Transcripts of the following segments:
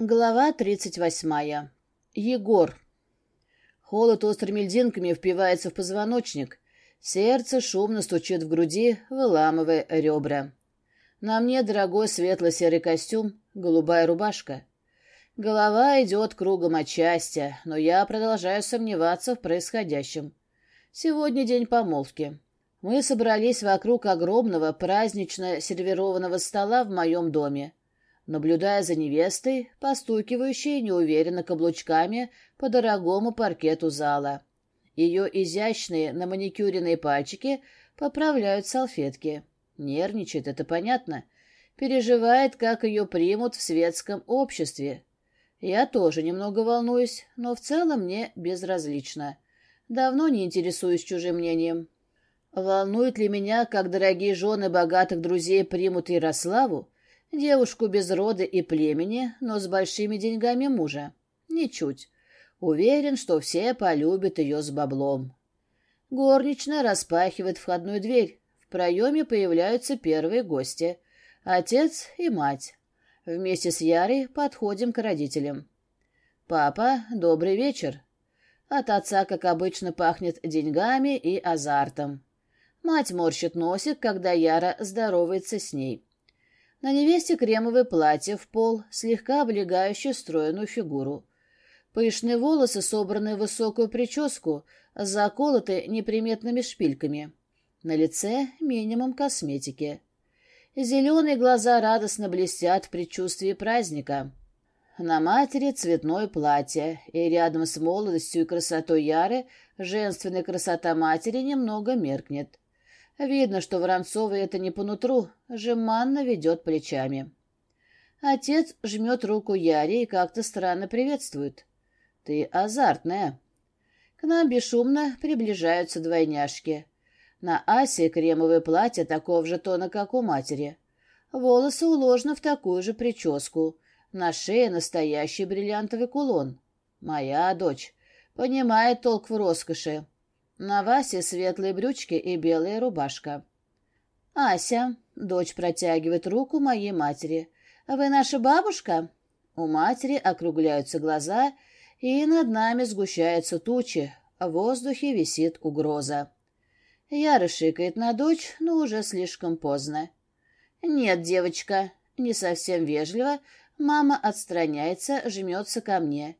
Глава тридцать восьмая. Егор. Холод острыми льдинками впивается в позвоночник. Сердце шумно стучит в груди, выламывая ребра. На мне дорогой светло-серый костюм, голубая рубашка. Голова идет кругом от счастья, но я продолжаю сомневаться в происходящем. Сегодня день помолвки. Мы собрались вокруг огромного празднично сервированного стола в моем доме наблюдая за невестой, постукивающей неуверенно каблучками по дорогому паркету зала. Ее изящные на маникюренные пальчики поправляют салфетки. Нервничает, это понятно. Переживает, как ее примут в светском обществе. Я тоже немного волнуюсь, но в целом мне безразлично. Давно не интересуюсь чужим мнением. Волнует ли меня, как дорогие жены богатых друзей примут Ярославу, Девушку без рода и племени, но с большими деньгами мужа. Ничуть. Уверен, что все полюбят ее с баблом. Горничная распахивает входную дверь. В проеме появляются первые гости. Отец и мать. Вместе с Ярой подходим к родителям. «Папа, добрый вечер». От отца, как обычно, пахнет деньгами и азартом. Мать морщит носик, когда Яра здоровается с ней. На невесте кремовое платье в пол, слегка облегающее стройную фигуру. Пышные волосы, собранные в высокую прическу, заколоты неприметными шпильками. На лице минимум косметики. Зеленые глаза радостно блестят в предчувствии праздника. На матери цветное платье, и рядом с молодостью и красотой Яры женственная красота матери немного меркнет. Видно, что Воронцовой это не по нутру, жеманно ведет плечами. Отец жмет руку Яре и как-то странно приветствует. «Ты азартная». К нам бесшумно приближаются двойняшки. На Асе кремовое платье такого же тона, как у матери. Волосы уложены в такую же прическу. На шее настоящий бриллиантовый кулон. Моя дочь понимает толк в роскоши. На Васе светлые брючки и белая рубашка. «Ася», — дочь протягивает руку моей матери, — «вы наша бабушка?» У матери округляются глаза, и над нами сгущаются тучи, в воздухе висит угроза. Я шикает на дочь, но уже слишком поздно. «Нет, девочка», — не совсем вежливо, мама отстраняется, жмется ко мне.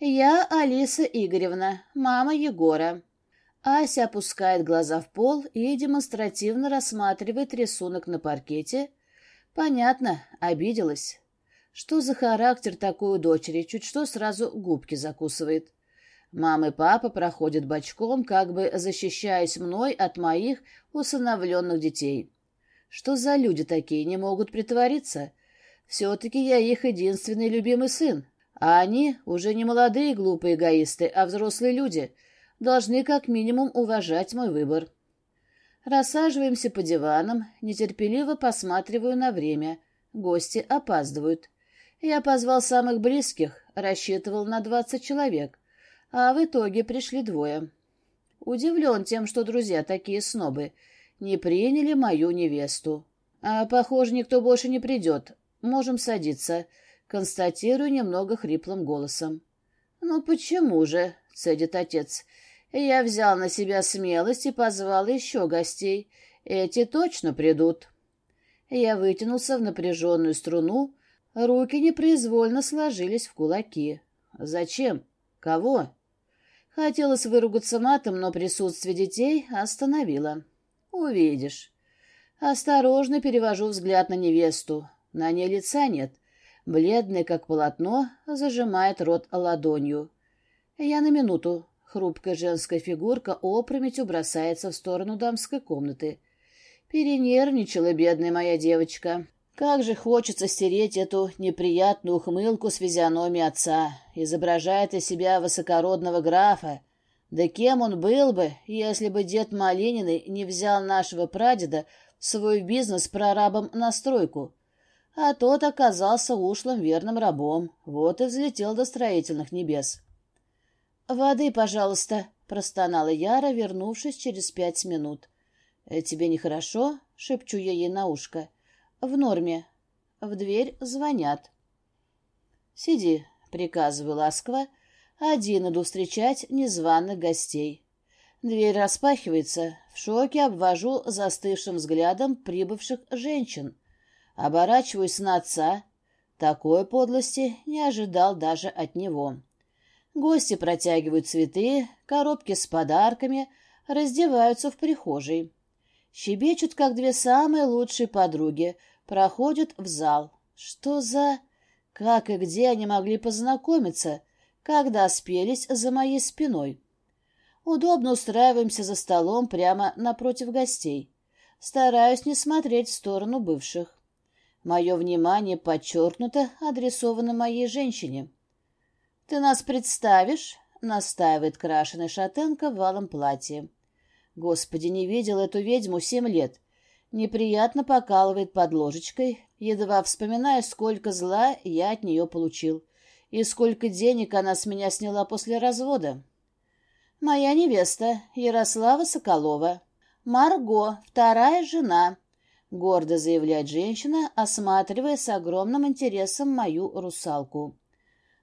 «Я Алиса Игоревна, мама Егора». Ася опускает глаза в пол и демонстративно рассматривает рисунок на паркете. Понятно, обиделась. Что за характер такой у дочери, чуть что сразу губки закусывает. Мама и папа проходят бочком, как бы защищаясь мной от моих усыновленных детей. Что за люди такие, не могут притвориться? Все-таки я их единственный любимый сын, а они уже не молодые глупые эгоисты, а взрослые люди — должны как минимум уважать мой выбор. Рассаживаемся по диванам, нетерпеливо посматриваю на время. Гости опаздывают. Я позвал самых близких, рассчитывал на двадцать человек, а в итоге пришли двое. Удивлен тем, что друзья такие снобы. Не приняли мою невесту. А, похоже, никто больше не придет. Можем садиться. Констатирую немного хриплым голосом. — Ну почему же? — цедит отец. Я взял на себя смелость и позвал еще гостей. Эти точно придут. Я вытянулся в напряженную струну, руки непроизвольно сложились в кулаки. Зачем? Кого? Хотелось выругаться матом, но присутствие детей остановило. Увидишь. Осторожно перевожу взгляд на невесту. На ней лица нет. Бледная, как полотно, зажимает рот ладонью. Я на минуту Хрупкая женская фигурка опрометью бросается в сторону дамской комнаты. Перенервничала бедная моя девочка. Как же хочется стереть эту неприятную ухмылку с физиономии отца. Изображает из себя высокородного графа. Да кем он был бы, если бы дед Малининый не взял нашего прадеда в свой бизнес прорабом на стройку? А тот оказался ушлым верным рабом. Вот и взлетел до строительных небес. «Воды, пожалуйста», — простонала Яра, вернувшись через пять минут. «Э, «Тебе нехорошо?» — шепчу я ей на ушко. «В норме». В дверь звонят. «Сиди», — приказываю ласково, один иду встречать незваных гостей. Дверь распахивается, в шоке обвожу застывшим взглядом прибывших женщин. Оборачиваюсь на отца. Такой подлости не ожидал даже от него. Гости протягивают цветы, коробки с подарками, раздеваются в прихожей. Щебечут, как две самые лучшие подруги, проходят в зал. Что за... Как и где они могли познакомиться, когда спелись за моей спиной? Удобно устраиваемся за столом прямо напротив гостей. Стараюсь не смотреть в сторону бывших. Мое внимание подчеркнуто адресовано моей женщине. «Ты нас представишь?» — настаивает крашеная шатенка в валом платье. Господи, не видел эту ведьму семь лет. Неприятно покалывает под ложечкой, едва вспоминая, сколько зла я от нее получил и сколько денег она с меня сняла после развода. Моя невеста, Ярослава Соколова. Марго, вторая жена, — гордо заявляет женщина, осматривая с огромным интересом мою русалку.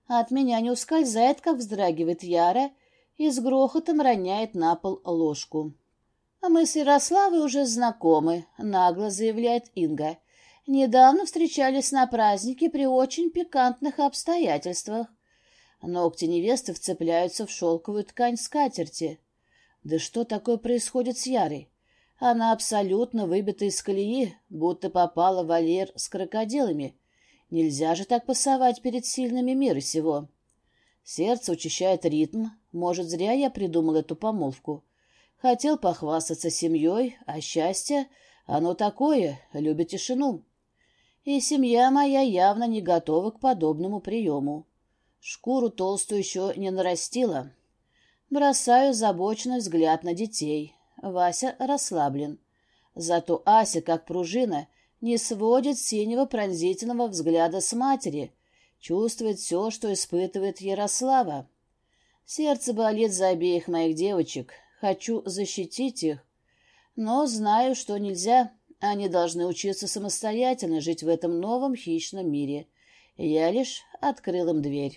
От меня не ускользает, как вздрагивает Яра и с грохотом роняет на пол ложку. «А мы с Ярославой уже знакомы», — нагло заявляет Инга. «Недавно встречались на празднике при очень пикантных обстоятельствах. Ногти невесты вцепляются в шелковую ткань скатерти. Да что такое происходит с Ярой? Она абсолютно выбита из колеи, будто попала в вольер с крокодилами. Нельзя же так пасовать перед сильными мира сего. Сердце учащает ритм. Может, зря я придумал эту помолвку. Хотел похвастаться семьей, а счастье, оно такое, любит тишину. И семья моя явно не готова к подобному приему. Шкуру толстую еще не нарастила. Бросаю забоченный взгляд на детей. Вася расслаблен. Зато Ася, как пружина, не сводит синего пронзительного взгляда с матери, чувствует все, что испытывает Ярослава. Сердце болит за обеих моих девочек. Хочу защитить их, но знаю, что нельзя. Они должны учиться самостоятельно жить в этом новом хищном мире. Я лишь открыл им дверь.